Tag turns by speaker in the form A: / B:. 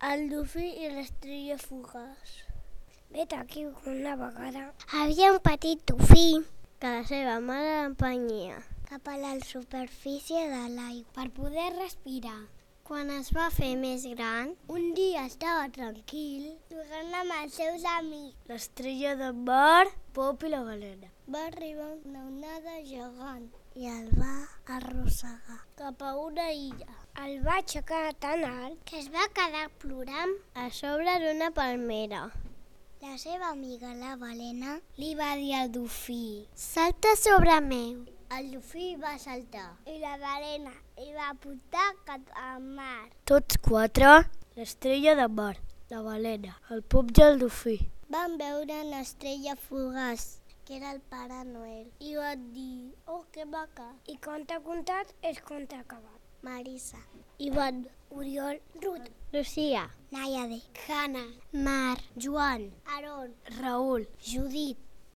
A: el dofí i l'estrella fugaç. Vet aquí una vegada
B: Havia un petit dofí
A: que la seva mare l'empenyia
B: cap a la superfície de l'aigua per poder respirar.
A: Quan es va fer més gran,
B: Un dia estava tranquil jugant amb els seus amics.
A: l'estrella de mar, Pop i la balena,
B: Va arribar una onada gegant i el va arrossegar.
A: cap a una illa,
B: El va aixecar tan alt que es va quedar plorant.
A: a sobre d'una palmera.
B: La seva amiga, la balena, li va dir al dofí.
A: Salta sobre meu.
B: El dofí va saltar i la balena hi va portar cap al mar.
A: Tots quatre, l'estrella de mar, la balena, el Pop i el dofí.
B: Van veure una estrella fugaç, que era el Pare Noel, i van dir, oh, que maca.
A: I conte contat és conte acabat.
B: Marisa,
A: Ivan,
B: Oriol, Ruth,
A: Lucía,
B: Nayade,
A: Hanna,
B: Mar,
A: Joan,
B: Aaron,
A: Raül,
B: Judit,